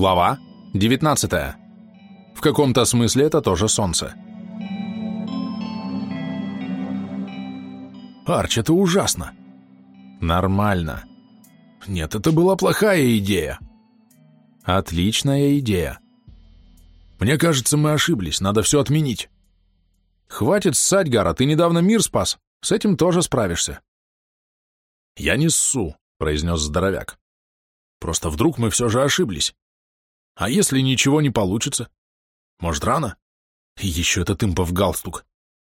Глава 19. В каком-то смысле это тоже солнце. Арч, это ужасно. Нормально. Нет, это была плохая идея. Отличная идея. Мне кажется, мы ошиблись, надо все отменить. Хватит ссать, Гара, ты недавно мир спас. С этим тоже справишься. Я не ссу, произнес здоровяк. Просто вдруг мы все же ошиблись. А если ничего не получится? Может, рано? И еще этот импов галстук.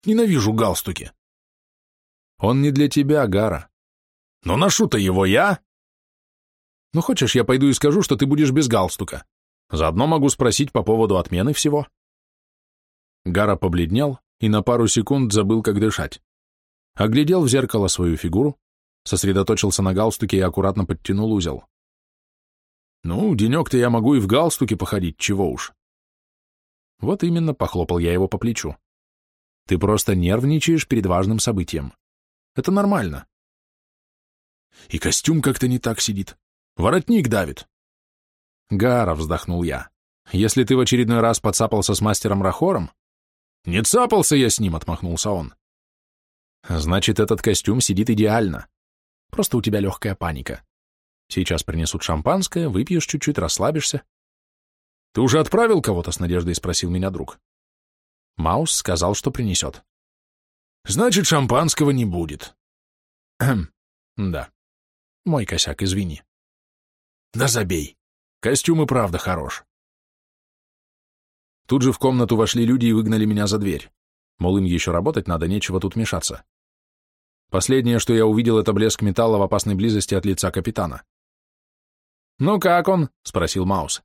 Ненавижу галстуки. Он не для тебя, Гара. Но ношу-то его я. Ну, хочешь, я пойду и скажу, что ты будешь без галстука. Заодно могу спросить по поводу отмены всего. Гара побледнел и на пару секунд забыл, как дышать. Оглядел в зеркало свою фигуру, сосредоточился на галстуке и аккуратно подтянул узел. Ну, денек-то я могу и в галстуке походить, чего уж. Вот именно, похлопал я его по плечу. Ты просто нервничаешь перед важным событием. Это нормально. И костюм как-то не так сидит. Воротник давит. Гара, вздохнул я. Если ты в очередной раз подцапался с мастером Рахором... Не цапался я с ним, отмахнулся он. Значит, этот костюм сидит идеально. Просто у тебя легкая паника. Сейчас принесут шампанское, выпьешь чуть-чуть, расслабишься. Ты уже отправил кого-то с надеждой, спросил меня друг. Маус сказал, что принесет. Значит, шампанского не будет. да. Мой косяк, извини. Да забей. Костюм и правда хорош. Тут же в комнату вошли люди и выгнали меня за дверь. Мол, им еще работать надо, нечего тут мешаться. Последнее, что я увидел, это блеск металла в опасной близости от лица капитана. «Ну как он?» — спросил Маус.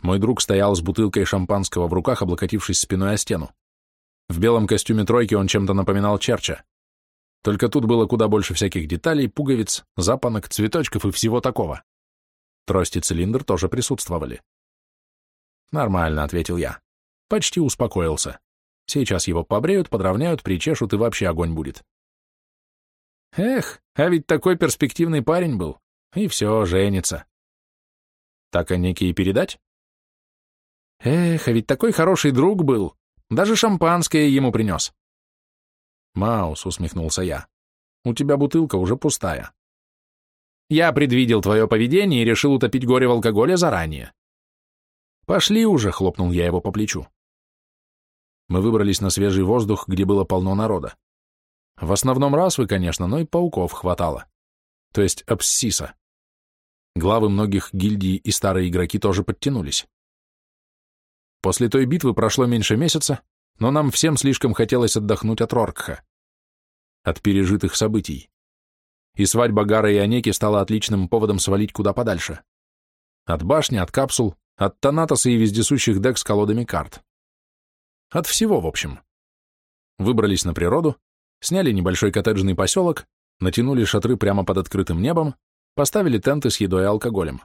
Мой друг стоял с бутылкой шампанского в руках, облокотившись спиной о стену. В белом костюме тройки он чем-то напоминал Черча. Только тут было куда больше всяких деталей, пуговиц, запонок, цветочков и всего такого. Трость и цилиндр тоже присутствовали. «Нормально», — ответил я. Почти успокоился. Сейчас его побреют, подровняют, причешут, и вообще огонь будет. Эх, а ведь такой перспективный парень был. И все, женится. Так о некий передать? Эх, а ведь такой хороший друг был. Даже шампанское ему принес. Маус, усмехнулся я. У тебя бутылка уже пустая. Я предвидел твое поведение и решил утопить горе в алкоголе заранее. Пошли уже, хлопнул я его по плечу. Мы выбрались на свежий воздух, где было полно народа. В основном расвы, конечно, но и пауков хватало. То есть абсциса. Главы многих гильдий и старые игроки тоже подтянулись. После той битвы прошло меньше месяца, но нам всем слишком хотелось отдохнуть от Роркха, от пережитых событий. И свадьба Гара и Онеки стала отличным поводом свалить куда подальше. От башни, от капсул, от Танатоса и вездесущих дек с колодами карт. От всего, в общем. Выбрались на природу, сняли небольшой коттеджный поселок, натянули шатры прямо под открытым небом, поставили тенты с едой и алкоголем.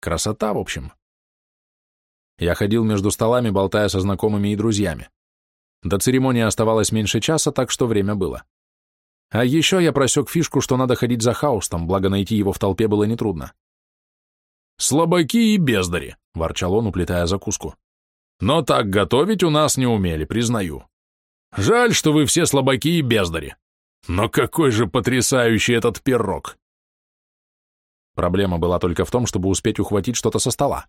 Красота, в общем. Я ходил между столами, болтая со знакомыми и друзьями. До церемонии оставалось меньше часа, так что время было. А еще я просек фишку, что надо ходить за хаустом, благо найти его в толпе было нетрудно. «Слабаки и бездари», — ворчал он, уплетая закуску. «Но так готовить у нас не умели, признаю. Жаль, что вы все слабаки и бездари. Но какой же потрясающий этот пирог!» Проблема была только в том, чтобы успеть ухватить что-то со стола.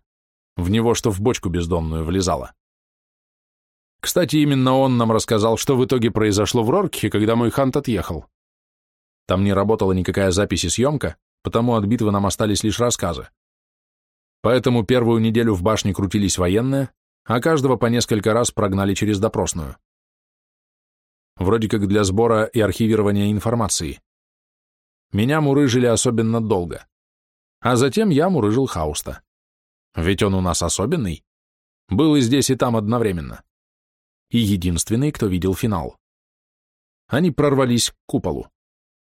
В него что в бочку бездонную влезало. Кстати, именно он нам рассказал, что в итоге произошло в Роркхе, когда мой хант отъехал. Там не работала никакая запись и съемка, потому от битвы нам остались лишь рассказы. Поэтому первую неделю в башне крутились военные, а каждого по несколько раз прогнали через допросную вроде как для сбора и архивирования информации. Меня мурыжили особенно долго. А затем я мурыжил Хауста. Ведь он у нас особенный. Был и здесь, и там одновременно. И единственный, кто видел финал. Они прорвались к куполу.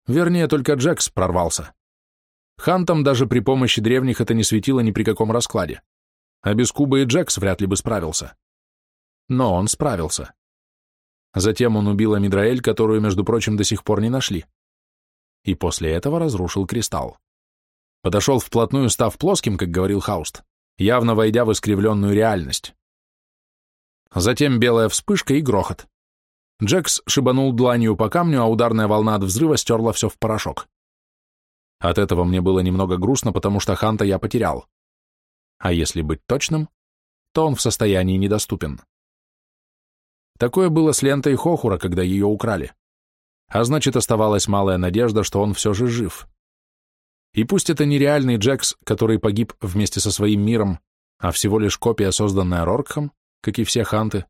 Вернее, только Джекс прорвался. Хантам даже при помощи древних это не светило ни при каком раскладе. А без Куба и Джекс вряд ли бы справился. Но он справился. Затем он убил Амидраэль, которую, между прочим, до сих пор не нашли. И после этого разрушил кристалл. Подошел вплотную, став плоским, как говорил Хауст, явно войдя в искривленную реальность. Затем белая вспышка и грохот. Джекс шибанул дланью по камню, а ударная волна от взрыва стерла все в порошок. От этого мне было немного грустно, потому что Ханта я потерял. А если быть точным, то он в состоянии недоступен. Такое было с лентой Хохура, когда ее украли. А значит, оставалась малая надежда, что он все же жив. И пусть это нереальный Джекс, который погиб вместе со своим миром, а всего лишь копия, созданная Роркхом, как и все ханты,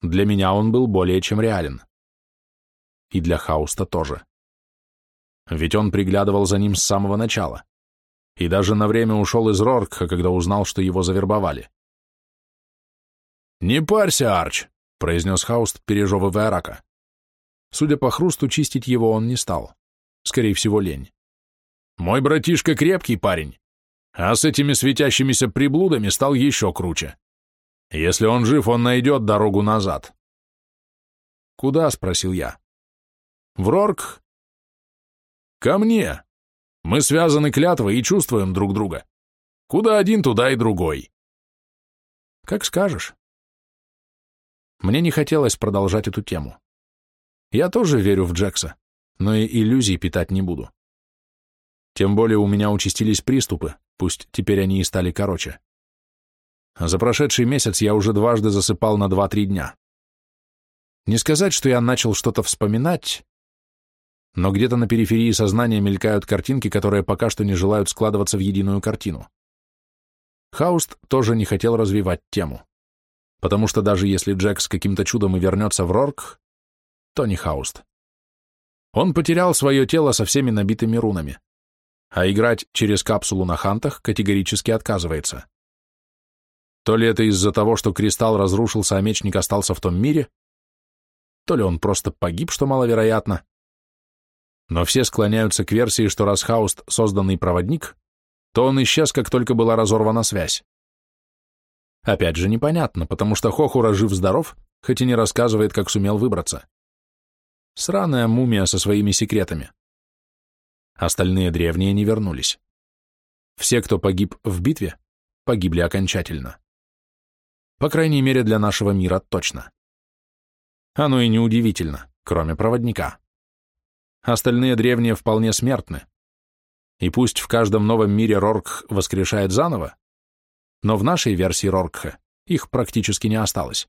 для меня он был более чем реален. И для Хауста тоже. Ведь он приглядывал за ним с самого начала. И даже на время ушел из Роркха, когда узнал, что его завербовали. «Не парься, Арч!» — произнес Хауст, пережевывая рака. Судя по хрусту, чистить его он не стал. Скорее всего, лень. «Мой братишка крепкий парень, а с этими светящимися приблудами стал еще круче. Если он жив, он найдет дорогу назад». «Куда?» — спросил я. «В Рорк?» «Ко мне. Мы связаны клятвой и чувствуем друг друга. Куда один, туда и другой». «Как скажешь». Мне не хотелось продолжать эту тему. Я тоже верю в Джекса, но и иллюзий питать не буду. Тем более у меня участились приступы, пусть теперь они и стали короче. За прошедший месяц я уже дважды засыпал на 2-3 дня. Не сказать, что я начал что-то вспоминать, но где-то на периферии сознания мелькают картинки, которые пока что не желают складываться в единую картину. Хауст тоже не хотел развивать тему, потому что даже если Джекс каким-то чудом и вернется в Рорк, Тони Хауст. Он потерял свое тело со всеми набитыми рунами, а играть через капсулу на хантах категорически отказывается. То ли это из-за того, что кристалл разрушился, а мечник остался в том мире, то ли он просто погиб, что маловероятно. Но все склоняются к версии, что раз Хауст созданный проводник, то он исчез, как только была разорвана связь. Опять же непонятно, потому что Хохура жив-здоров, хоть и не рассказывает, как сумел выбраться. Сраная мумия со своими секретами. Остальные древние не вернулись. Все, кто погиб в битве, погибли окончательно. По крайней мере, для нашего мира точно. Оно и неудивительно, кроме проводника. Остальные древние вполне смертны. И пусть в каждом новом мире Роркх воскрешает заново, но в нашей версии Роркха их практически не осталось.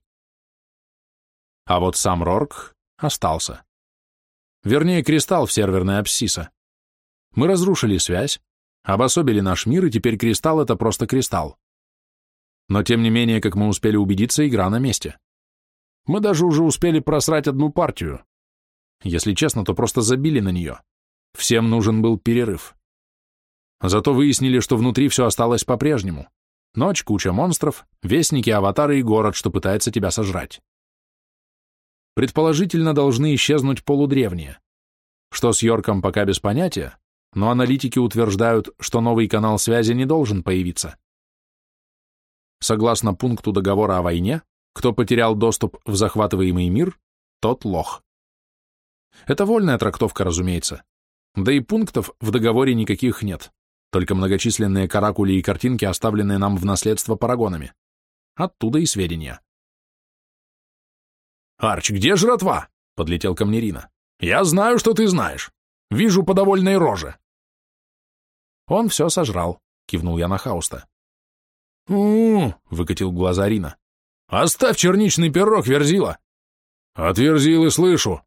А вот сам Рорк остался. Вернее, кристалл в серверной абсиса. Мы разрушили связь, обособили наш мир, и теперь кристалл — это просто кристалл. Но тем не менее, как мы успели убедиться, игра на месте. Мы даже уже успели просрать одну партию. Если честно, то просто забили на нее. Всем нужен был перерыв. Зато выяснили, что внутри все осталось по-прежнему. Ночь, куча монстров, вестники, аватары и город, что пытается тебя сожрать предположительно должны исчезнуть полудревние. Что с Йорком пока без понятия, но аналитики утверждают, что новый канал связи не должен появиться. Согласно пункту договора о войне, кто потерял доступ в захватываемый мир, тот лох. Это вольная трактовка, разумеется. Да и пунктов в договоре никаких нет, только многочисленные каракули и картинки, оставленные нам в наследство парагонами. Оттуда и сведения. «Арч, где жратва?» — подлетел ко мне Рина. «Я знаю, что ты знаешь. Вижу по довольной роже». «Он все сожрал», — кивнул я на Хауста. «У-у-у», — выкатил глаза Рина. «Оставь черничный пирог, Верзила». «От Верзилы слышу.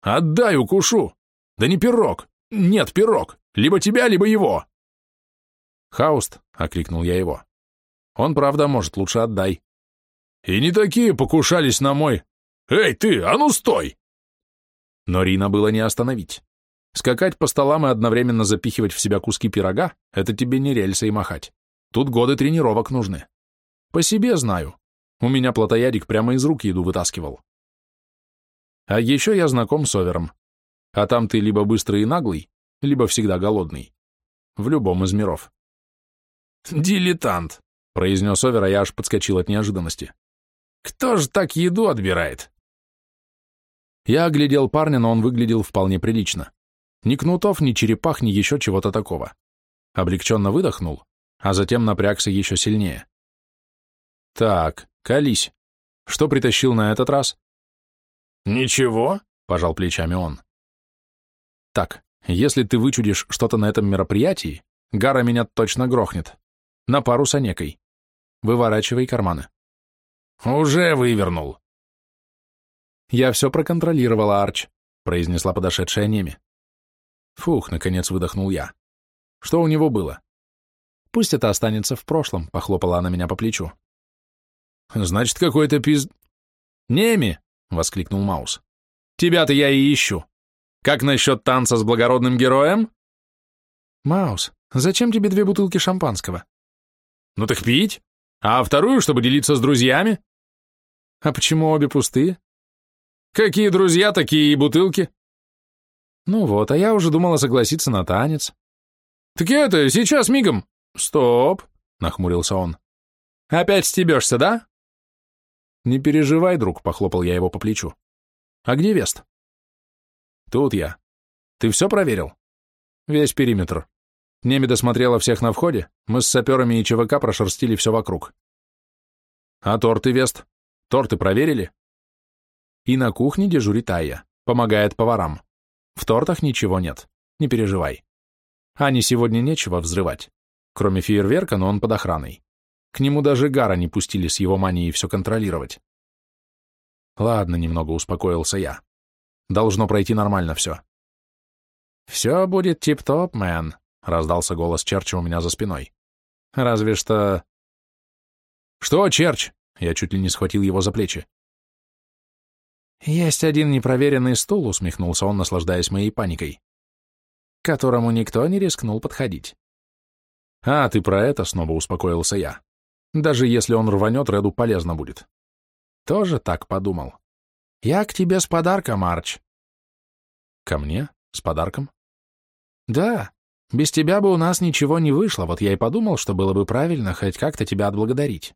Отдай, укушу. Да не пирог. Нет, пирог. Либо тебя, либо его». «Хауст», — окликнул я его. «Он, правда, может, лучше отдай». «И не такие покушались на мой «Эй, ты, а ну стой!» Но Рина было не остановить. Скакать по столам и одновременно запихивать в себя куски пирога — это тебе не рельсы и махать. Тут годы тренировок нужны. По себе знаю. У меня плотоядик прямо из рук еду вытаскивал. А еще я знаком с Овером. А там ты либо быстрый и наглый, либо всегда голодный. В любом из миров. «Дилетант», — произнес Овер, а я аж подскочил от неожиданности. «Кто же так еду отбирает?» Я оглядел парня, но он выглядел вполне прилично. Ни кнутов, ни черепах, ни еще чего-то такого. Облегченно выдохнул, а затем напрягся еще сильнее. Так, колись. Что притащил на этот раз? Ничего, пожал плечами он. Так, если ты вычудишь что-то на этом мероприятии, Гара меня точно грохнет. На пару с Онекой. Выворачивай карманы. Уже вывернул. Я все проконтролировала, Арч, произнесла подошедшая Неми. Фух, наконец выдохнул я. Что у него было? Пусть это останется в прошлом, похлопала она меня по плечу. Значит, какой-то пиз... Неми! воскликнул Маус. Тебя-то я и ищу. Как насчет танца с благородным героем? Маус, зачем тебе две бутылки шампанского? Ну так пить. А вторую, чтобы делиться с друзьями? А почему обе пустые? Какие друзья, такие и бутылки. Ну вот, а я уже думала согласиться на танец. Так это, сейчас мигом. Стоп, нахмурился он. Опять стебешься, да? Не переживай, друг, похлопал я его по плечу. А где Вест? Тут я. Ты все проверил? Весь периметр. Немеда смотрела всех на входе, мы с саперами и ЧВК прошерстили все вокруг. А торты, Вест? Торты проверили? И на кухне дежурит Айя, помогает поварам. В тортах ничего нет, не переживай. Ане сегодня нечего взрывать. Кроме фейерверка, но он под охраной. К нему даже Гара не пустили с его манией все контролировать. Ладно, немного успокоился я. Должно пройти нормально все. «Все будет тип-топ, мэн», — раздался голос Черча у меня за спиной. «Разве что...» «Что, Черч?» — я чуть ли не схватил его за плечи. «Есть один непроверенный стул», — усмехнулся он, наслаждаясь моей паникой, которому никто не рискнул подходить. «А, ты про это?» — снова успокоился я. «Даже если он рванет, Реду полезно будет». «Тоже так подумал. Я к тебе с подарком, Арч». «Ко мне? С подарком?» «Да. Без тебя бы у нас ничего не вышло, вот я и подумал, что было бы правильно хоть как-то тебя отблагодарить».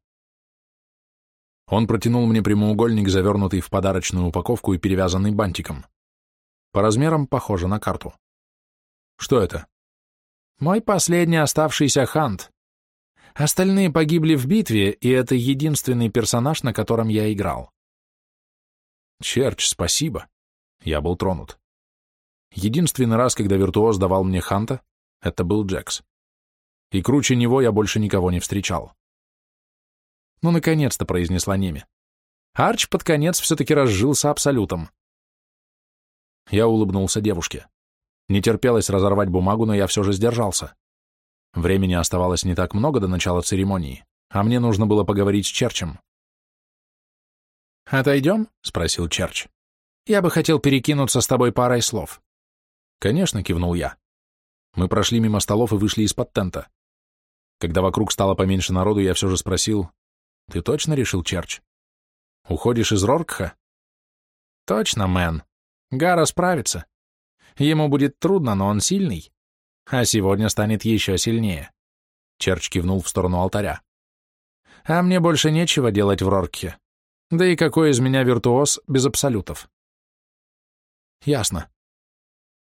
Он протянул мне прямоугольник, завернутый в подарочную упаковку и перевязанный бантиком. По размерам похоже на карту. Что это? Мой последний оставшийся хант. Остальные погибли в битве, и это единственный персонаж, на котором я играл. Черч, спасибо. Я был тронут. Единственный раз, когда виртуоз давал мне ханта, это был Джекс. И круче него я больше никого не встречал. Ну, наконец-то, произнесла Неми. Арч под конец все-таки разжился абсолютом. Я улыбнулся девушке. Не терпелось разорвать бумагу, но я все же сдержался. Времени оставалось не так много до начала церемонии, а мне нужно было поговорить с Черчем. «Отойдем?» — спросил Черч. «Я бы хотел перекинуться с тобой парой слов». «Конечно», — кивнул я. Мы прошли мимо столов и вышли из-под тента. Когда вокруг стало поменьше народу, я все же спросил, ты точно решил, Черч? Уходишь из Роркха? Точно, мэн. Гара справится. Ему будет трудно, но он сильный. А сегодня станет еще сильнее. Черч кивнул в сторону алтаря. А мне больше нечего делать в Роркхе. Да и какой из меня виртуоз без абсолютов? Ясно.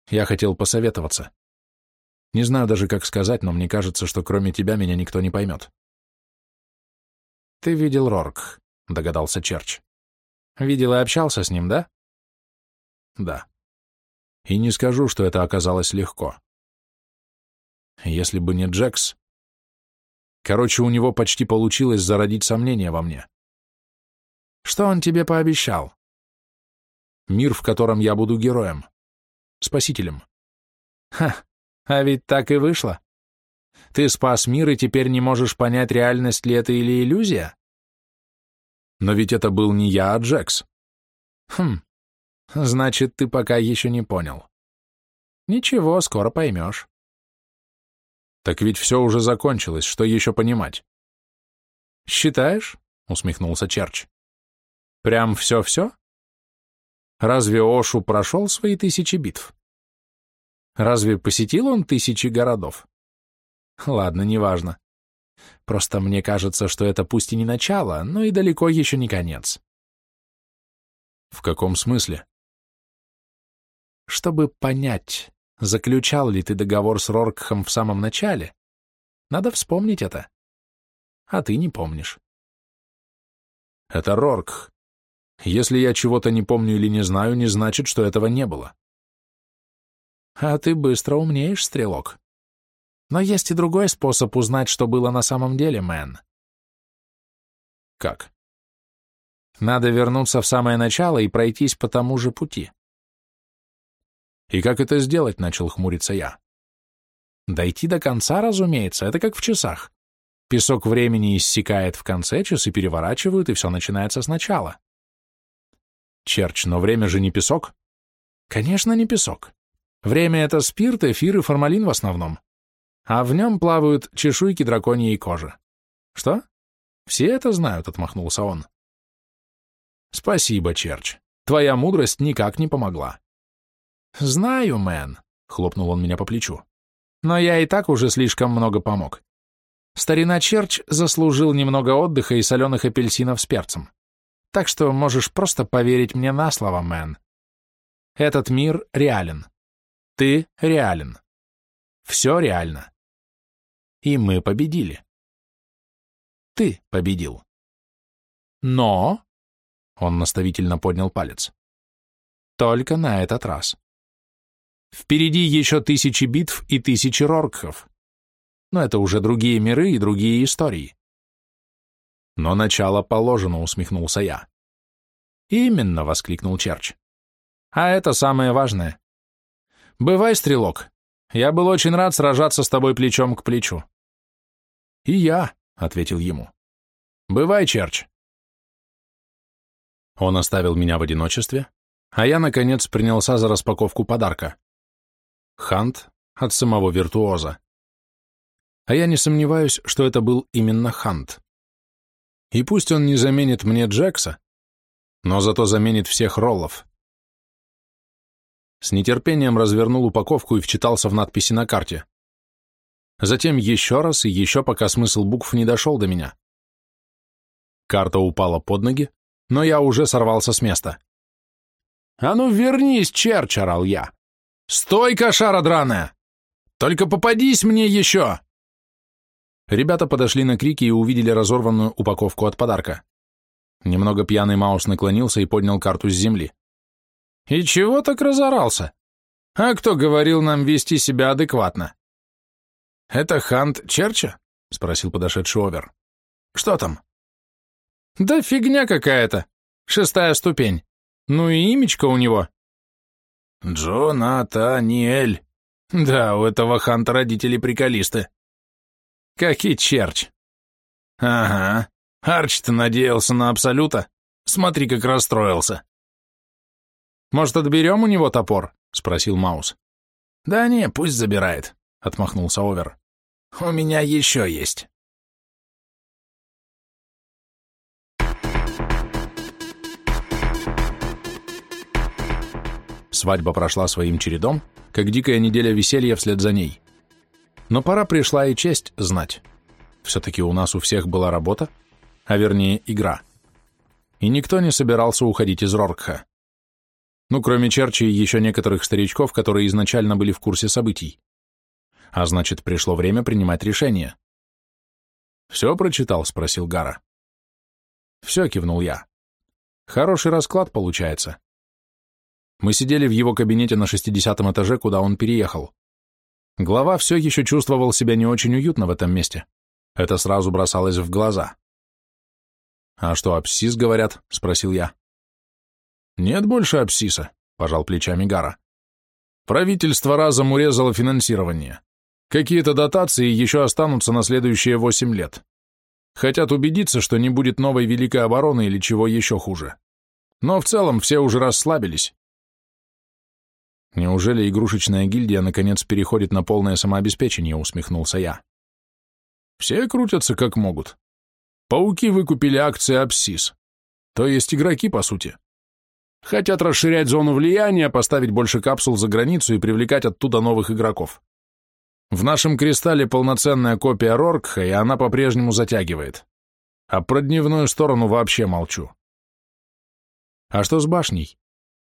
Я хотел посоветоваться. Не знаю даже, как сказать, но мне кажется, что кроме тебя меня никто не поймет. «Ты видел Рорк», — догадался Черч. «Видел и общался с ним, да?» «Да. И не скажу, что это оказалось легко. Если бы не Джекс... Короче, у него почти получилось зародить сомнения во мне. Что он тебе пообещал? Мир, в котором я буду героем. Спасителем. Ха, а ведь так и вышло. Ты спас мир и теперь не можешь понять, реальность ли это или иллюзия? Но ведь это был не я, а Джекс. Хм, значит, ты пока еще не понял. Ничего, скоро поймешь. Так ведь все уже закончилось, что еще понимать? Считаешь? Усмехнулся Черч. Прям все-все? Разве Ошу прошел свои тысячи битв? Разве посетил он тысячи городов? Ладно, неважно. Просто мне кажется, что это пусть и не начало, но и далеко еще не конец. В каком смысле? Чтобы понять, заключал ли ты договор с Роркхом в самом начале, надо вспомнить это. А ты не помнишь. Это Рорк. Если я чего-то не помню или не знаю, не значит, что этого не было. А ты быстро умнеешь, стрелок. Но есть и другой способ узнать, что было на самом деле, Мэн. Как? Надо вернуться в самое начало и пройтись по тому же пути. И как это сделать, начал хмуриться я. Дойти до конца, разумеется, это как в часах. Песок времени иссякает в конце, часы переворачивают, и все начинается сначала. Черч, но время же не песок. Конечно, не песок. Время — это спирт, эфир и формалин в основном. А в нем плавают чешуйки драконьей кожи. Что? Все это знают, — отмахнулся он. Спасибо, Черч. Твоя мудрость никак не помогла. Знаю, мэн, — хлопнул он меня по плечу. Но я и так уже слишком много помог. Старина Черч заслужил немного отдыха и соленых апельсинов с перцем. Так что можешь просто поверить мне на слово, мэн. Этот мир реален. Ты реален. Все реально. И мы победили. Ты победил. Но... Он наставительно поднял палец. Только на этот раз. Впереди еще тысячи битв и тысячи роркхов. Но это уже другие миры и другие истории. Но начало положено, усмехнулся я. Именно, воскликнул Черч. А это самое важное. Бывай, стрелок. Я был очень рад сражаться с тобой плечом к плечу. И я, ответил ему. Бывай, Черч. Он оставил меня в одиночестве, а я, наконец, принялся за распаковку подарка. Хант от самого виртуоза. А я не сомневаюсь, что это был именно Хант. И пусть он не заменит мне Джекса, но зато заменит всех роллов. С нетерпением развернул упаковку и вчитался в надписи на карте. Затем еще раз и еще, пока смысл букв не дошел до меня. Карта упала под ноги, но я уже сорвался с места. «А ну вернись, черч!» — орал я. «Стой, кошара драная! Только попадись мне еще!» Ребята подошли на крики и увидели разорванную упаковку от подарка. Немного пьяный Маус наклонился и поднял карту с земли. «И чего так разорался? А кто говорил нам вести себя адекватно?» «Это Хант Черча?» — спросил подошедший Овер. «Что там?» «Да фигня какая-то. Шестая ступень. Ну и имечко у него». «Джонатаниэль». Да, у этого Ханта родители приколисты. Какие черч. Ага, Арч-то надеялся на Абсолюта. Смотри, как расстроился. Может, отберем у него топор? Спросил Маус. Да не, пусть забирает, отмахнулся Овер. У меня еще есть. Свадьба прошла своим чередом, как дикая неделя веселья вслед за ней. Но пора пришла и честь знать. Все-таки у нас у всех была работа, а вернее игра. И никто не собирался уходить из Роркха. Ну, кроме Черчи и еще некоторых старичков, которые изначально были в курсе событий. А значит, пришло время принимать решение. «Все прочитал?» — спросил Гара. «Все», — кивнул я. «Хороший расклад получается». Мы сидели в его кабинете на шестидесятом этаже, куда он переехал. Глава все еще чувствовал себя не очень уютно в этом месте. Это сразу бросалось в глаза. «А что, абсцисс говорят?» — спросил я. «Нет больше абсцисса», — пожал плечами Гара. «Правительство разом урезало финансирование. Какие-то дотации еще останутся на следующие восемь лет. Хотят убедиться, что не будет новой великой обороны или чего еще хуже. Но в целом все уже расслабились. Неужели игрушечная гильдия наконец переходит на полное самообеспечение, усмехнулся я. Все крутятся как могут. Пауки выкупили акции Апсис. То есть игроки, по сути. Хотят расширять зону влияния, поставить больше капсул за границу и привлекать оттуда новых игроков. В нашем кристалле полноценная копия Роркха, и она по-прежнему затягивает. А про дневную сторону вообще молчу. А что с башней?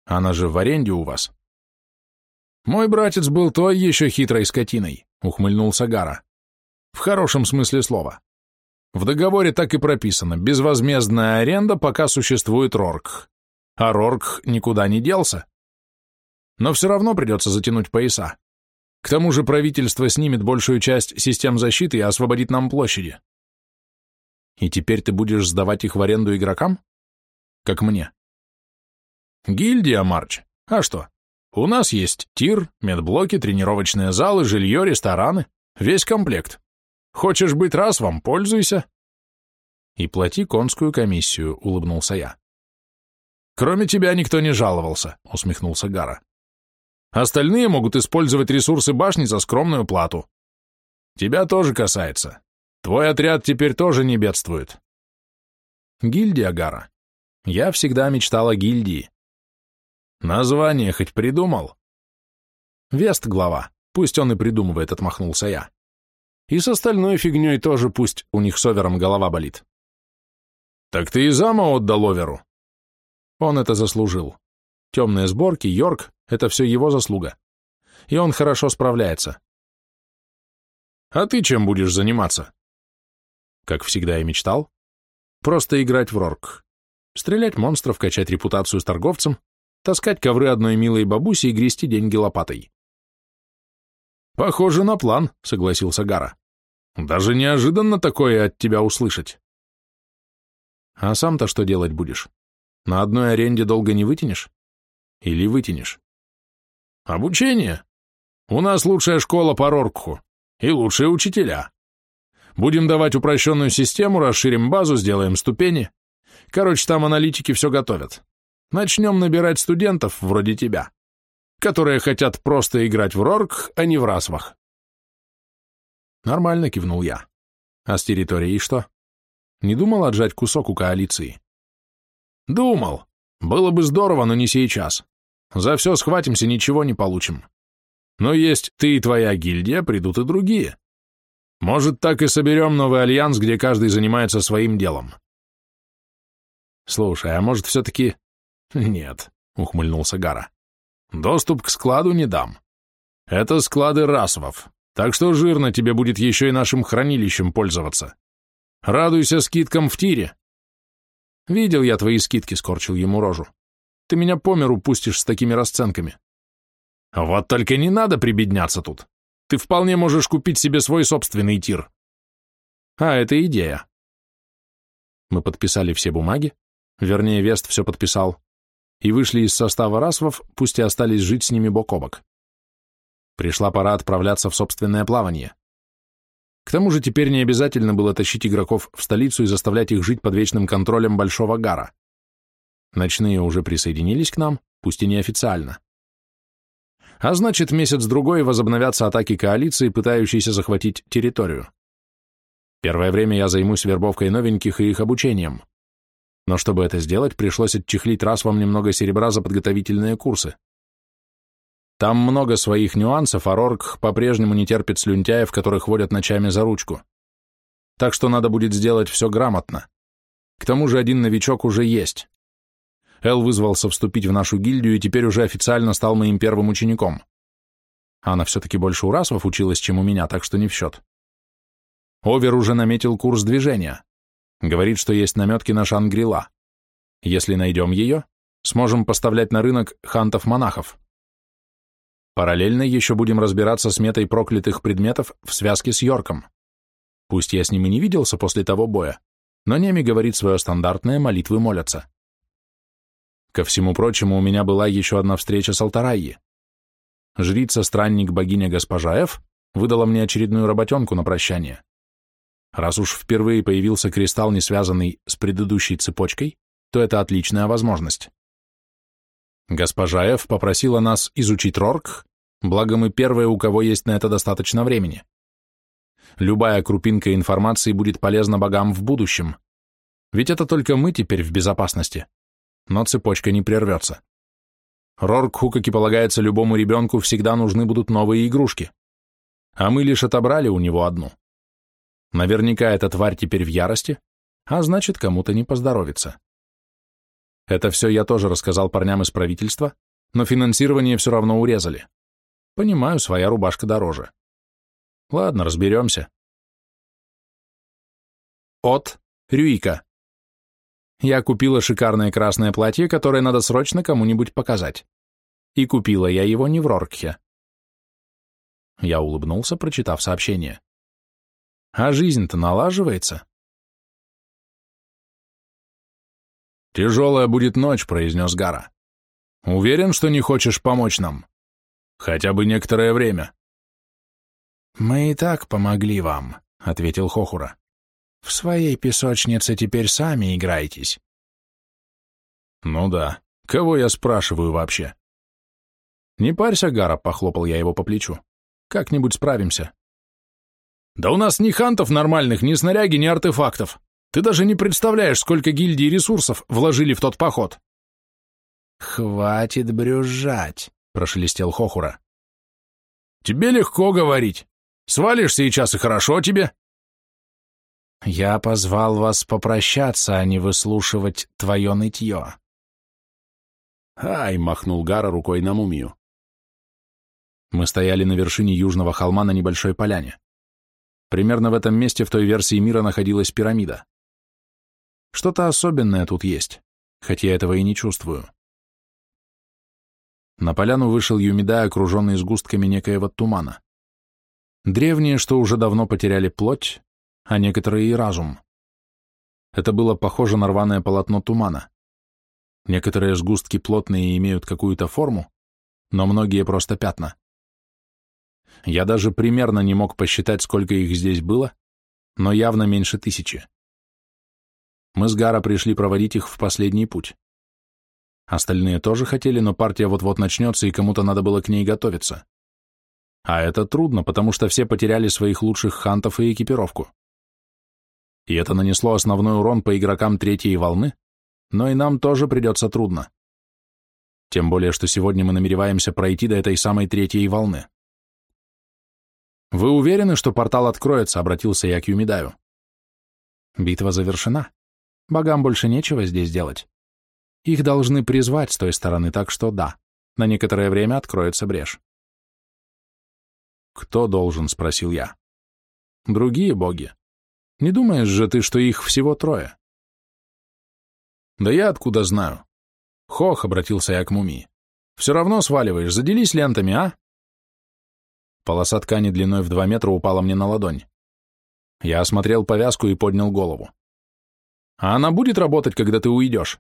Она же в аренде у вас. «Мой братец был той еще хитрой скотиной», — ухмыльнулся Гара. «В хорошем смысле слова. В договоре так и прописано, безвозмездная аренда, пока существует Рорк. А Рорк никуда не делся. Но все равно придется затянуть пояса. К тому же правительство снимет большую часть систем защиты и освободит нам площади. И теперь ты будешь сдавать их в аренду игрокам? Как мне. Гильдия, Марч. А что? У нас есть тир, медблоки, тренировочные залы, жилье, рестораны. Весь комплект. Хочешь быть раз вам, пользуйся. И плати конскую комиссию, улыбнулся я. Кроме тебя никто не жаловался, усмехнулся Гара. Остальные могут использовать ресурсы башни за скромную плату. Тебя тоже касается. Твой отряд теперь тоже не бедствует. Гильдия Гара. Я всегда мечтал о гильдии. Название хоть придумал? Вест глава. Пусть он и придумывает, отмахнулся я. И с остальной фигней тоже пусть у них с Овером голова болит. Так ты и зама отдал Оверу. Он это заслужил. Темные сборки, Йорк — это все его заслуга. И он хорошо справляется. А ты чем будешь заниматься? Как всегда и мечтал. Просто играть в Рорк. Стрелять монстров, качать репутацию с торговцем, таскать ковры одной милой бабуси и грести деньги лопатой. «Похоже на план», — согласился Гара. «Даже неожиданно такое от тебя услышать». «А сам-то что делать будешь? На одной аренде долго не вытянешь? Или вытянешь?» «Обучение. У нас лучшая школа по Роркху и лучшие учителя. Будем давать упрощенную систему, расширим базу, сделаем ступени. Короче, там аналитики все готовят. Начнем набирать студентов вроде тебя которые хотят просто играть в Рорк, а не в Расвах. Нормально, кивнул я. А с территорией что? Не думал отжать кусок у коалиции? Думал. Было бы здорово, но не сейчас. За все схватимся, ничего не получим. Но есть ты и твоя гильдия, придут и другие. Может, так и соберем новый альянс, где каждый занимается своим делом. Слушай, а может, все-таки... Нет, ухмыльнулся Гара. Доступ к складу не дам. Это склады расвов, так что жирно тебе будет еще и нашим хранилищем пользоваться. Радуйся скидкам в тире. Видел я твои скидки, скорчил ему рожу. Ты меня по миру пустишь с такими расценками. Вот только не надо прибедняться тут. Ты вполне можешь купить себе свой собственный тир. А, это идея. Мы подписали все бумаги, вернее, Вест все подписал, и вышли из состава расвов, пусть и остались жить с ними бок о бок. Пришла пора отправляться в собственное плавание. К тому же теперь не обязательно было тащить игроков в столицу и заставлять их жить под вечным контролем Большого Гара. Ночные уже присоединились к нам, пусть и неофициально. А значит, месяц-другой возобновятся атаки коалиции, пытающейся захватить территорию. Первое время я займусь вербовкой новеньких и их обучением. Но чтобы это сделать, пришлось отчехлить раз вам немного серебра за подготовительные курсы. Там много своих нюансов, а Рорк по-прежнему не терпит слюнтяев, которых водят ночами за ручку. Так что надо будет сделать все грамотно. К тому же один новичок уже есть. Эл вызвался вступить в нашу гильдию и теперь уже официально стал моим первым учеником. Она все-таки больше у расов училась, чем у меня, так что не в счет. Овер уже наметил курс движения. Говорит, что есть наметки на Шангрила. Если найдем ее, сможем поставлять на рынок хантов-монахов. Параллельно еще будем разбираться с метой проклятых предметов в связке с Йорком. Пусть я с ним и не виделся после того боя, но Неми говорит свое стандартное «молитвы молятся». Ко всему прочему, у меня была еще одна встреча с Алтарайи. Жрица-странник богиня госпожа Ф выдала мне очередную работенку на прощание. Раз уж впервые появился кристалл, не связанный с предыдущей цепочкой, то это отличная возможность. Госпожа Ф. попросила нас изучить Рорк, благо мы первые, у кого есть на это достаточно времени. Любая крупинка информации будет полезна богам в будущем, ведь это только мы теперь в безопасности, но цепочка не прервется. Роркху, как и полагается любому ребенку, всегда нужны будут новые игрушки, а мы лишь отобрали у него одну. Наверняка эта тварь теперь в ярости, а значит, кому-то не поздоровится. Это все я тоже рассказал парням из правительства, но финансирование все равно урезали. Понимаю, своя рубашка дороже. Ладно, разберемся. от Рюика. Я купила шикарное красное платье, которое надо срочно кому-нибудь показать. И купила я его не в Роркхе. Я улыбнулся, прочитав сообщение. А жизнь-то налаживается. «Тяжелая будет ночь», — произнес Гара. «Уверен, что не хочешь помочь нам? Хотя бы некоторое время». «Мы и так помогли вам», — ответил Хохура. «В своей песочнице теперь сами играйтесь». «Ну да. Кого я спрашиваю вообще?» «Не парься, Гара», — похлопал я его по плечу. «Как-нибудь справимся». «Да у нас ни хантов нормальных, ни снаряги, ни артефактов. Ты даже не представляешь, сколько гильдий ресурсов вложили в тот поход». «Хватит брюзжать», — прошелестел Хохура. «Тебе легко говорить. Свалишь сейчас, и хорошо тебе». «Я позвал вас попрощаться, а не выслушивать твое нытье». «Ай!» — махнул Гара рукой на мумию. Мы стояли на вершине южного холма на небольшой поляне. Примерно в этом месте в той версии мира находилась пирамида. Что-то особенное тут есть, хотя я этого и не чувствую. На поляну вышел Юмида, окруженный сгустками некоего тумана. Древние, что уже давно потеряли плоть, а некоторые и разум. Это было похоже на рваное полотно тумана. Некоторые сгустки плотные и имеют какую-то форму, но многие просто пятна. Я даже примерно не мог посчитать, сколько их здесь было, но явно меньше тысячи. Мы с Гара пришли проводить их в последний путь. Остальные тоже хотели, но партия вот-вот начнется, и кому-то надо было к ней готовиться. А это трудно, потому что все потеряли своих лучших хантов и экипировку. И это нанесло основной урон по игрокам третьей волны, но и нам тоже придется трудно. Тем более, что сегодня мы намереваемся пройти до этой самой третьей волны. «Вы уверены, что портал откроется?» — обратился я к Юмидаю. «Битва завершена. Богам больше нечего здесь делать. Их должны призвать с той стороны, так что да, на некоторое время откроется брешь». «Кто должен?» — спросил я. «Другие боги. Не думаешь же ты, что их всего трое?» «Да я откуда знаю?» «Хох», — обратился я к мумии. «Все равно сваливаешь, заделись лентами, а?» Полоса ткани длиной в два метра упала мне на ладонь. Я осмотрел повязку и поднял голову. «А она будет работать, когда ты уйдешь?»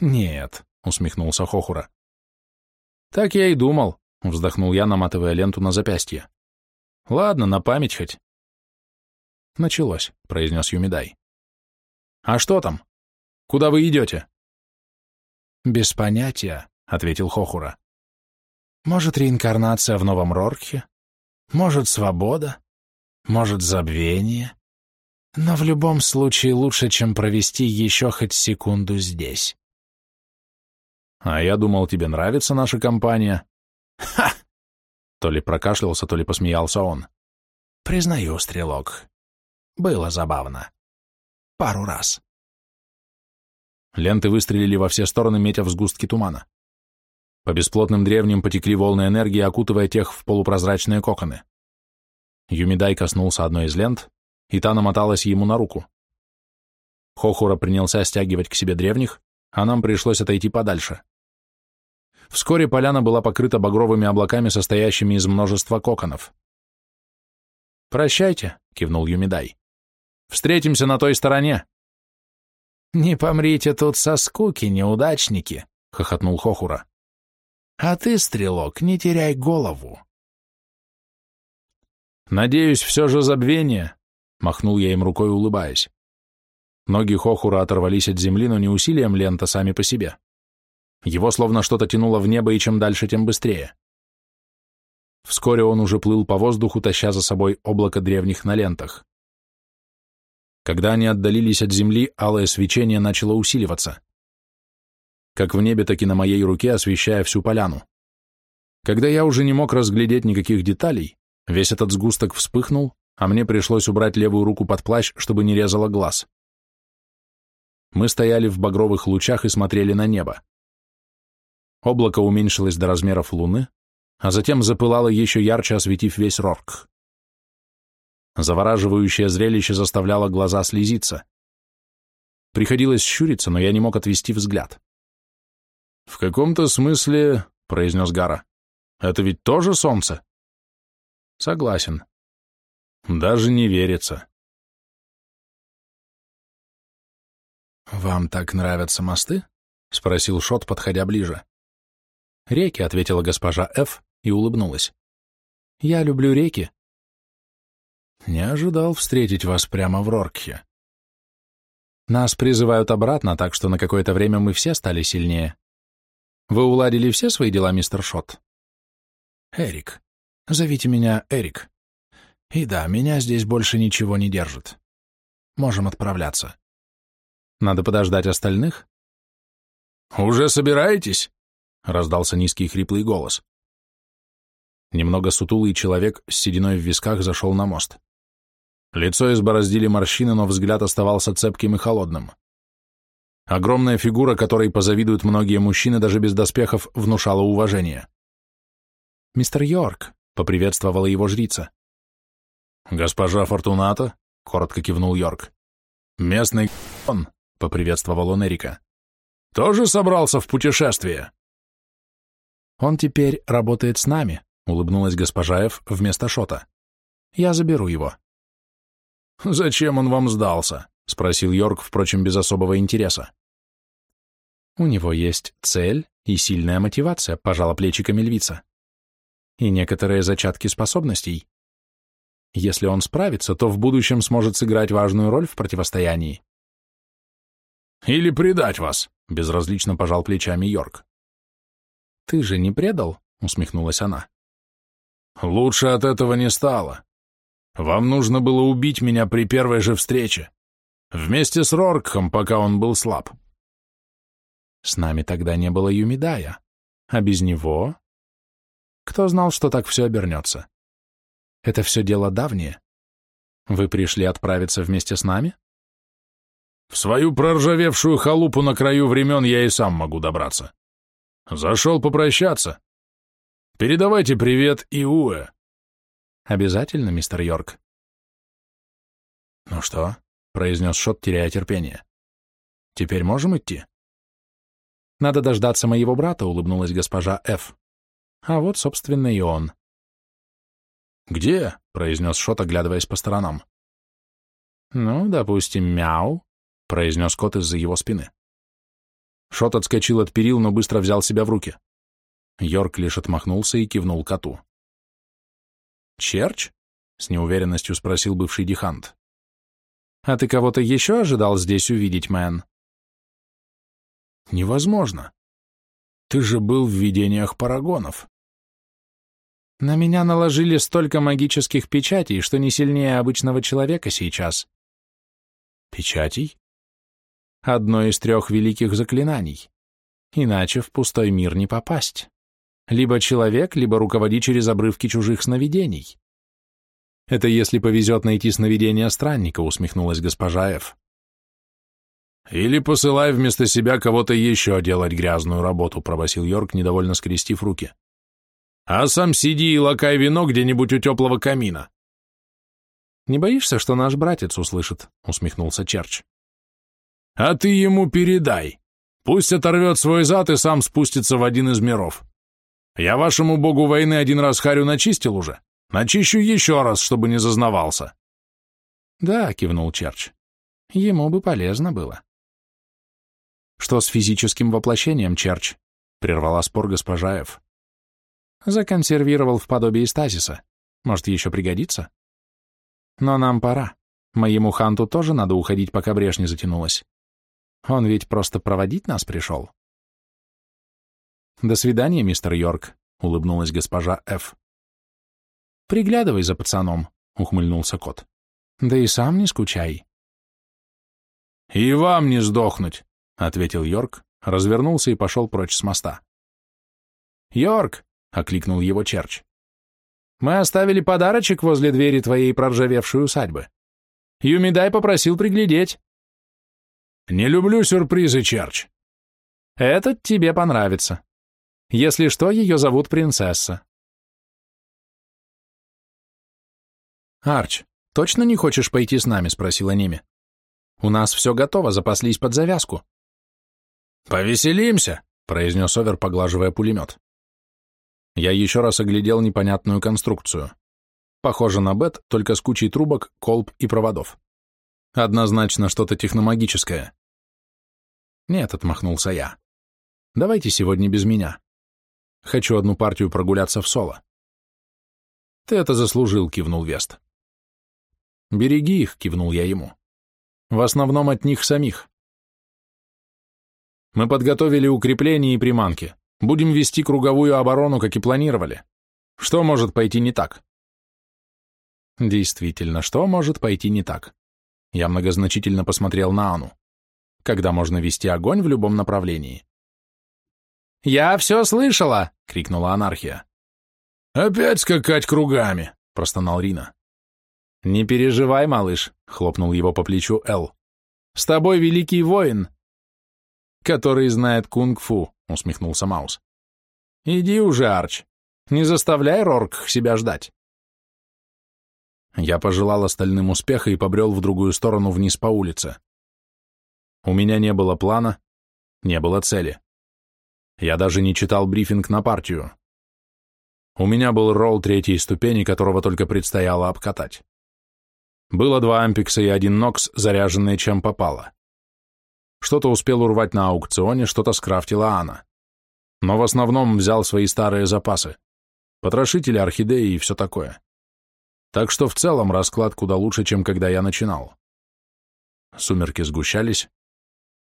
«Нет», — усмехнулся Хохура. «Так я и думал», — вздохнул я, наматывая ленту на запястье. «Ладно, на память хоть». «Началось», — произнес Юмидай. «А что там? Куда вы идете?» «Без понятия», — ответил Хохура. «Может, реинкарнация в Новом Роркхе? Может, свобода? Может, забвение? Но в любом случае лучше, чем провести еще хоть секунду здесь». «А я думал, тебе нравится наша компания». «Ха!» То ли прокашлялся, то ли посмеялся он. «Признаю, стрелок. Было забавно. Пару раз». Ленты выстрелили во все стороны, метя в сгустки тумана. По бесплотным древним потекли волны энергии, окутывая тех в полупрозрачные коконы. Юмидай коснулся одной из лент, и та намоталась ему на руку. Хохура принялся стягивать к себе древних, а нам пришлось отойти подальше. Вскоре поляна была покрыта багровыми облаками, состоящими из множества коконов. «Прощайте», — кивнул Юмидай. «Встретимся на той стороне». «Не помрите тут со скуки, неудачники», — хохотнул Хохура. «А ты, стрелок, не теряй голову». «Надеюсь, все же забвение», — махнул я им рукой, улыбаясь. Ноги Хохура оторвались от земли, но не усилием лента сами по себе. Его словно что-то тянуло в небо, и чем дальше, тем быстрее. Вскоре он уже плыл по воздуху, таща за собой облако древних на лентах. Когда они отдалились от земли, алое свечение начало усиливаться. Как в небе, так и на моей руке, освещая всю поляну. Когда я уже не мог разглядеть никаких деталей, весь этот сгусток вспыхнул, а мне пришлось убрать левую руку под плащ, чтобы не резало глаз. Мы стояли в багровых лучах и смотрели на небо. Облако уменьшилось до размеров луны, а затем запылало еще ярче, осветив весь Рорк. Завораживающее зрелище заставляло глаза слезиться. Приходилось щуриться, но я не мог отвести взгляд. «В каком-то смысле, — произнес Гара, — это ведь тоже солнце?» «Согласен. Даже не верится». «Вам так нравятся мосты?» — спросил Шот, подходя ближе. «Реки», — ответила госпожа Ф. и улыбнулась. «Я люблю реки». «Не ожидал встретить вас прямо в Роркхе». «Нас призывают обратно, так что на какое-то время мы все стали сильнее. Вы уладили все свои дела, мистер Шот?» «Эрик. Зовите меня Эрик. И да, меня здесь больше ничего не держит. Можем отправляться». «Надо подождать остальных?» «Уже собираетесь?» — раздался низкий хриплый голос. Немного сутулый человек с сединой в висках зашел на мост. Лицо избороздили морщины, но взгляд оставался цепким и холодным. Огромная фигура, которой позавидуют многие мужчины, даже без доспехов, внушала уважение. «Мистер Йорк», — поприветствовала его жрица. «Госпожа Фортуната», — коротко кивнул Йорк. «Местный он», — поприветствовал он Эрика. «Тоже собрался в путешествие?» «Он теперь работает с нами», — улыбнулась госпожа Ф. вместо Шота. «Я заберу его». «Зачем он вам сдался?» — спросил Йорк, впрочем, без особого интереса. «У него есть цель и сильная мотивация», — пожала плечиками львица. «И некоторые зачатки способностей. Если он справится, то в будущем сможет сыграть важную роль в противостоянии». «Или предать вас», — безразлично пожал плечами Йорк. «Ты же не предал?» — усмехнулась она. «Лучше от этого не стало. Вам нужно было убить меня при первой же встрече. Вместе с Роркхом, пока он был слаб». «С нами тогда не было Юмидая. А без него...» «Кто знал, что так все обернется? Это все дело давнее. Вы пришли отправиться вместе с нами?» «В свою проржавевшую халупу на краю времен я и сам могу добраться. Зашел попрощаться. Передавайте привет Иуэ. Обязательно, мистер Йорк. Ну что, произнес Шот, теряя терпение. Теперь можем идти? Надо дождаться моего брата, улыбнулась госпожа Ф. А вот, собственно, и он. Где? произнес Шот, оглядываясь по сторонам. Ну, допустим, мяу, произнес кот из-за его спины. Шот отскочил от перил, но быстро взял себя в руки. Йорк лишь отмахнулся и кивнул коту. «Черч?» — с неуверенностью спросил бывший дихант. «А ты кого-то еще ожидал здесь увидеть, Мэн?» «Невозможно. Ты же был в видениях парагонов». «На меня наложили столько магических печатей, что не сильнее обычного человека сейчас». «Печатей?» одно из трех великих заклинаний. Иначе в пустой мир не попасть. Либо человек, либо руководи через обрывки чужих сновидений. Это если повезет найти сновидение странника, усмехнулась госпожа Ф. Или посылай вместо себя кого-то еще делать грязную работу, пробасил Йорк, недовольно скрестив руки. А сам сиди и лакай вино где-нибудь у теплого камина. Не боишься, что наш братец услышит? усмехнулся Черч. А ты ему передай. Пусть оторвет свой зад и сам спустится в один из миров. Я вашему богу войны один раз харю начистил уже. Начищу еще раз, чтобы не зазнавался. Да, кивнул Черч. Ему бы полезно было. Что с физическим воплощением, Черч? Прервала спор госпожа Ф. Законсервировал в подобии стазиса. Может, еще пригодится? Но нам пора. Моему ханту тоже надо уходить, пока брешь не затянулась. Он ведь просто проводить нас пришел. До свидания, мистер Йорк, улыбнулась госпожа Ф. Приглядывай за пацаном, ухмыльнулся кот. Да и сам не скучай. И вам не сдохнуть, ответил Йорк, развернулся и пошел прочь с моста. Йорк, окликнул его Черч. Мы оставили подарочек возле двери твоей проржавевшей усадьбы. Юмидай попросил приглядеть. Не люблю сюрпризы, Черч. Этот тебе понравится. Если что, ее зовут принцесса. Арч, «Точно не хочешь пойти с нами?» — спросила Неми. «У нас все готово, запаслись под завязку». «Повеселимся», — произнес Овер, поглаживая пулемет. Я еще раз оглядел непонятную конструкцию. Похоже на бет, только с кучей трубок, колб и проводов. Однозначно что-то техномагическое. Нет, отмахнулся я. Давайте сегодня без меня. Хочу одну партию прогуляться в соло. Ты это заслужил, кивнул Вест. Береги их, кивнул я ему. В основном от них самих. Мы подготовили укрепления и приманки. Будем вести круговую оборону, как и планировали. Что может пойти не так? Действительно, что может пойти не так? Я многозначительно посмотрел на Ану. Когда можно вести огонь в любом направлении? «Я все слышала!» — крикнула анархия. «Опять скакать кругами!» — простонал Рина. «Не переживай, малыш», — хлопнул его по плечу Эл. «С тобой великий воин, который знает кунг-фу», — усмехнулся Маус. «Иди уже, Арч. Не заставляй Рорк себя ждать». Я пожелал остальным успеха и побрел в другую сторону вниз по улице. У меня не было плана, не было цели. Я даже не читал брифинг на партию. У меня был ролл третьей ступени, которого только предстояло обкатать. Было два ампикса и один нокс, заряженные чем попало. Что-то успел урвать на аукционе, что-то скрафтила Анна. Но в основном взял свои старые запасы. Потрошители, орхидеи и все такое. Так что в целом расклад куда лучше, чем когда я начинал. Сумерки сгущались,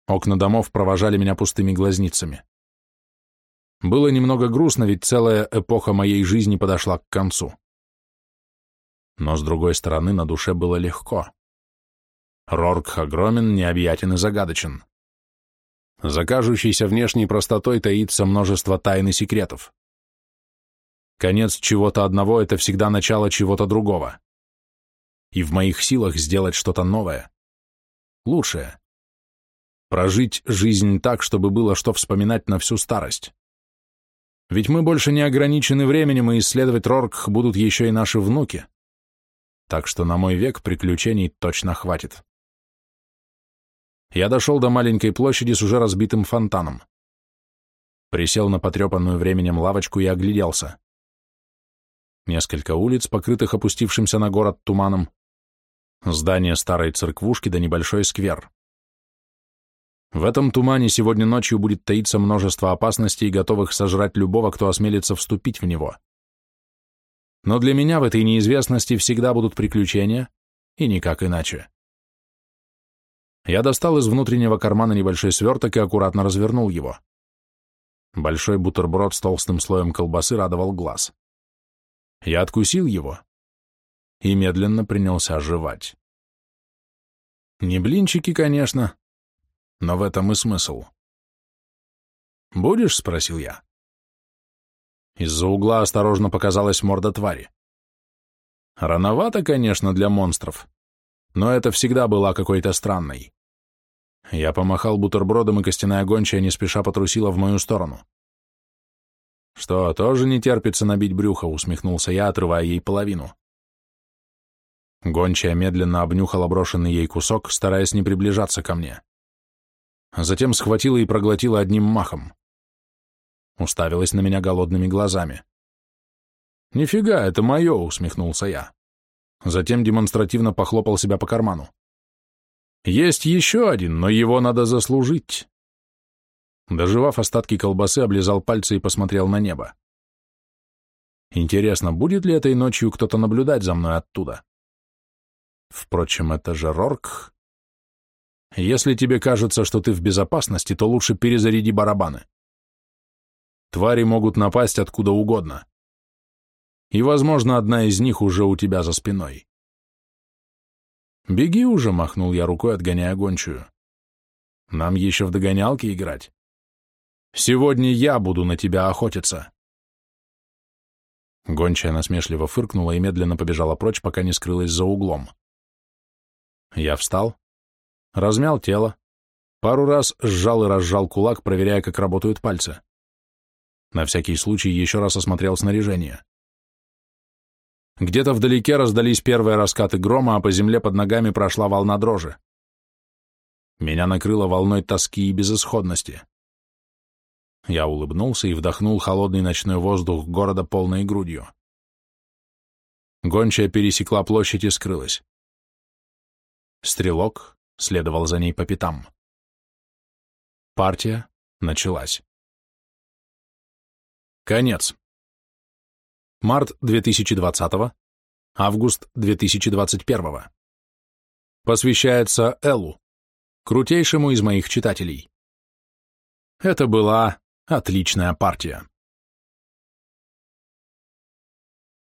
окна домов провожали меня пустыми глазницами. Было немного грустно, ведь целая эпоха моей жизни подошла к концу. Но, с другой стороны, на душе было легко. Рорк огромен, необъятен и загадочен. За кажущейся внешней простотой таится множество тайн и секретов. Конец чего-то одного — это всегда начало чего-то другого. И в моих силах сделать что-то новое. Лучшее. Прожить жизнь так, чтобы было что вспоминать на всю старость. Ведь мы больше не ограничены временем, и исследовать Рорк будут еще и наши внуки. Так что на мой век приключений точно хватит. Я дошел до маленькой площади с уже разбитым фонтаном. Присел на потрепанную временем лавочку и огляделся несколько улиц, покрытых опустившимся на город туманом, здание старой церквушки да небольшой сквер. В этом тумане сегодня ночью будет таиться множество опасностей, готовых сожрать любого, кто осмелится вступить в него. Но для меня в этой неизвестности всегда будут приключения, и никак иначе. Я достал из внутреннего кармана небольшой сверток и аккуратно развернул его. Большой бутерброд с толстым слоем колбасы радовал глаз. Я откусил его и медленно принялся оживать. Не блинчики, конечно, но в этом и смысл. «Будешь?» — спросил я. Из-за угла осторожно показалась морда твари. Рановато, конечно, для монстров, но это всегда была какой-то странной. Я помахал бутербродом, и костяная гончая не спеша потрусила в мою сторону. «Что, тоже не терпится набить брюхо?» — усмехнулся я, отрывая ей половину. Гончая медленно обнюхала брошенный ей кусок, стараясь не приближаться ко мне. Затем схватила и проглотила одним махом. Уставилась на меня голодными глазами. «Нифига, это мое!» — усмехнулся я. Затем демонстративно похлопал себя по карману. «Есть еще один, но его надо заслужить». Доживав остатки колбасы, облизал пальцы и посмотрел на небо. Интересно, будет ли этой ночью кто-то наблюдать за мной оттуда? Впрочем, это же Рорк. Если тебе кажется, что ты в безопасности, то лучше перезаряди барабаны. Твари могут напасть откуда угодно. И, возможно, одна из них уже у тебя за спиной. «Беги уже», — махнул я рукой, отгоняя гончую. «Нам еще в догонялки играть». Сегодня я буду на тебя охотиться. Гончая насмешливо фыркнула и медленно побежала прочь, пока не скрылась за углом. Я встал, размял тело, пару раз сжал и разжал кулак, проверяя, как работают пальцы. На всякий случай еще раз осмотрел снаряжение. Где-то вдалеке раздались первые раскаты грома, а по земле под ногами прошла волна дрожи. Меня накрыло волной тоски и безысходности. Я улыбнулся и вдохнул холодный ночной воздух города полной грудью. Гончая пересекла площадь и скрылась. Стрелок следовал за ней по пятам. Партия началась. Конец. Март 2020, август 2021. Посвящается Эллу, крутейшему из моих читателей. Это была отличная партия.